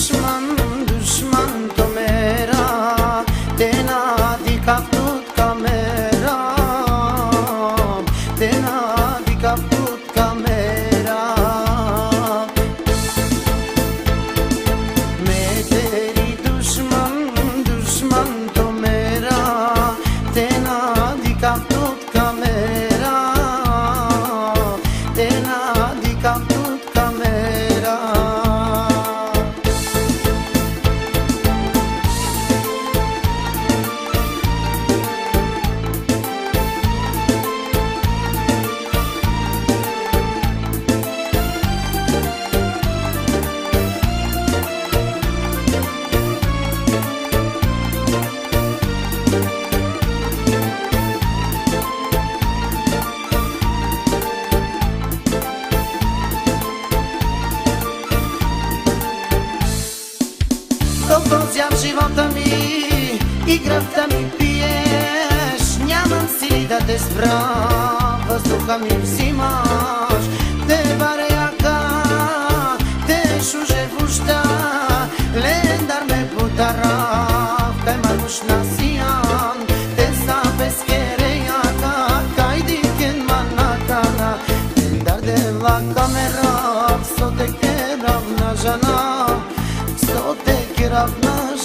δύσμαν, δύσμαν το μέρα καμέρα Δεν άδικα πλούτ καμέρα Μετέρι δουσμαν, δουσμαν το μέρα живота ми и кръвта ми пиеш Нямам сили да те спра, въздуха ми взимаш Те баре яка, те шуже в вуща Лендар ме путара, те мануш на сиян Те са без кереяка, кайди кен манакана Лендар де ла камера, сотек е равна жена Сотек е равна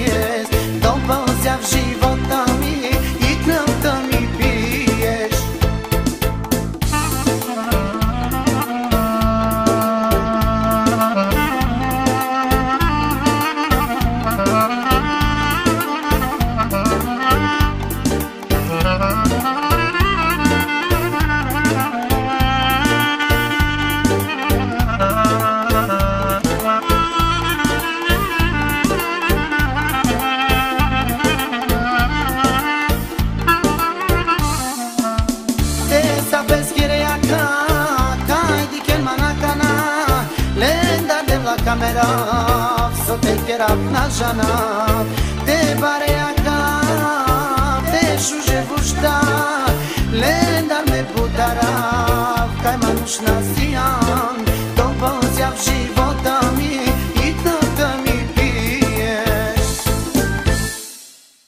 Yes. la camera, să te chiar apna jana, te barea